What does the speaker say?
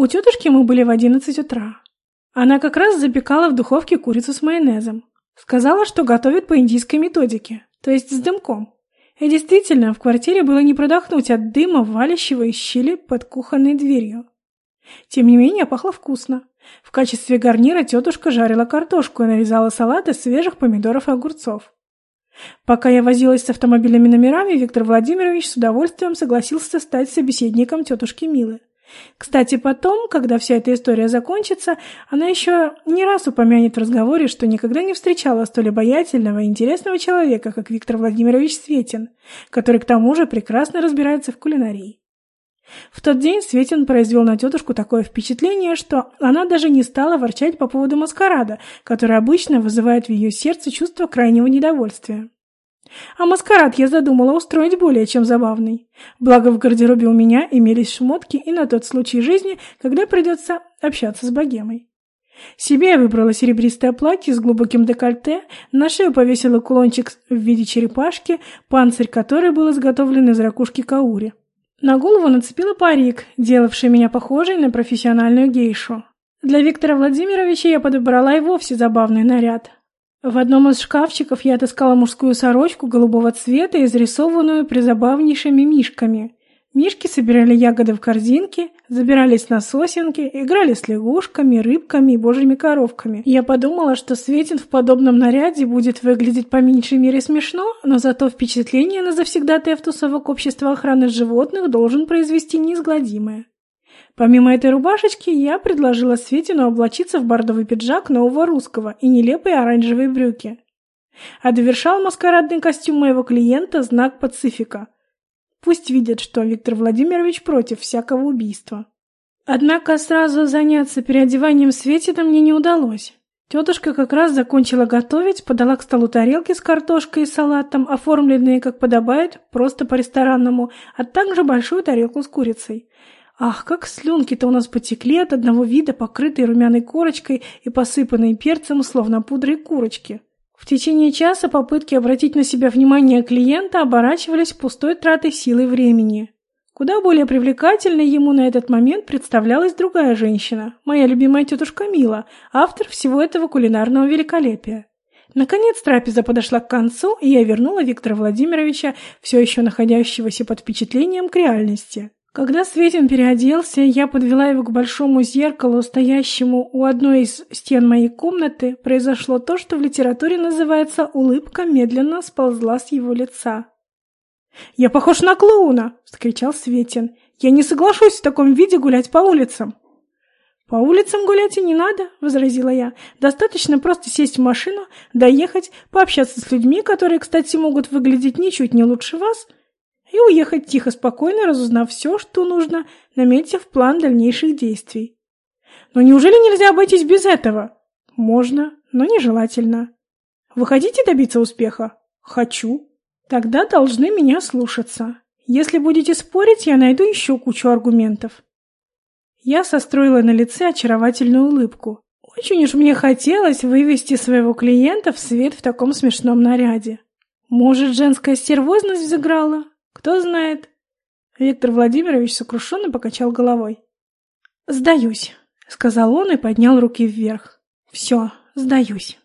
У тетушки мы были в одиннадцать утра. Она как раз запекала в духовке курицу с майонезом. Сказала, что готовит по индийской методике, то есть с дымком. И действительно, в квартире было не продохнуть от дыма, валящего из щели под кухонной дверью. Тем не менее, пахло вкусно. В качестве гарнира тетушка жарила картошку и нарезала салат из свежих помидоров и огурцов. Пока я возилась с автомобильными номерами, Виктор Владимирович с удовольствием согласился стать собеседником тетушки Милы. Кстати, потом, когда вся эта история закончится, она еще не раз упомянет в разговоре, что никогда не встречала столь обаятельного и интересного человека, как Виктор Владимирович Светин, который к тому же прекрасно разбирается в кулинарии. В тот день Светин произвел на тетушку такое впечатление, что она даже не стала ворчать по поводу маскарада, который обычно вызывает в ее сердце чувство крайнего недовольствия. А маскарад я задумала устроить более чем забавный. Благо в гардеробе у меня имелись шмотки и на тот случай жизни, когда придется общаться с богемой. Себе я выбрала серебристое платье с глубоким декольте, на шею повесила кулончик в виде черепашки, панцирь которой был изготовлен из ракушки каури. На голову нацепила парик, делавший меня похожей на профессиональную гейшу. Для Виктора Владимировича я подобрала и вовсе забавный наряд. В одном из шкафчиков я отыскала мужскую сорочку голубого цвета, изрисованную призабавнейшими мишками. Мишки собирали ягоды в корзинки, забирались на сосенки, играли с лягушками, рыбками и божьими коровками. Я подумала, что Светин в подобном наряде будет выглядеть по меньшей мере смешно, но зато впечатление на завсегдатая в тусовок общества охраны животных должен произвести неизгладимое. Помимо этой рубашечки, я предложила Светину облачиться в бордовый пиджак нового русского и нелепые оранжевые брюки. А довершал маскарадный костюм моего клиента знак Пацифика – Пусть видят, что Виктор Владимирович против всякого убийства. Однако сразу заняться переодеванием Светина мне не удалось. Тетушка как раз закончила готовить, подала к столу тарелки с картошкой и салатом, оформленные, как подобает, просто по-ресторанному, а также большую тарелку с курицей. Ах, как слюнки-то у нас потекли от одного вида, покрытой румяной корочкой и посыпанной перцем, словно пудрой курочки. В течение часа попытки обратить на себя внимание клиента оборачивались пустой тратой силы времени. Куда более привлекательной ему на этот момент представлялась другая женщина, моя любимая тетушка Мила, автор всего этого кулинарного великолепия. Наконец трапеза подошла к концу, и я вернула Виктора Владимировича, все еще находящегося под впечатлением, к реальности. Когда Светин переоделся, я подвела его к большому зеркалу, стоящему у одной из стен моей комнаты. Произошло то, что в литературе называется «улыбка медленно сползла с его лица». «Я похож на клоуна!» — вскричал Светин. «Я не соглашусь в таком виде гулять по улицам!» «По улицам гулять и не надо», — возразила я. «Достаточно просто сесть в машину, доехать, пообщаться с людьми, которые, кстати, могут выглядеть ничуть не лучше вас, — и уехать тихо, спокойно, разузнав все, что нужно, наметив план дальнейших действий. Но неужели нельзя обойтись без этого? Можно, но нежелательно. Вы хотите добиться успеха? Хочу. Тогда должны меня слушаться. Если будете спорить, я найду еще кучу аргументов. Я состроила на лице очаровательную улыбку. Очень уж мне хотелось вывести своего клиента в свет в таком смешном наряде. Может, женская стервозность взыграла? Кто знает. Виктор Владимирович сокрушенно покачал головой. «Сдаюсь», — сказал он и поднял руки вверх. «Все, сдаюсь».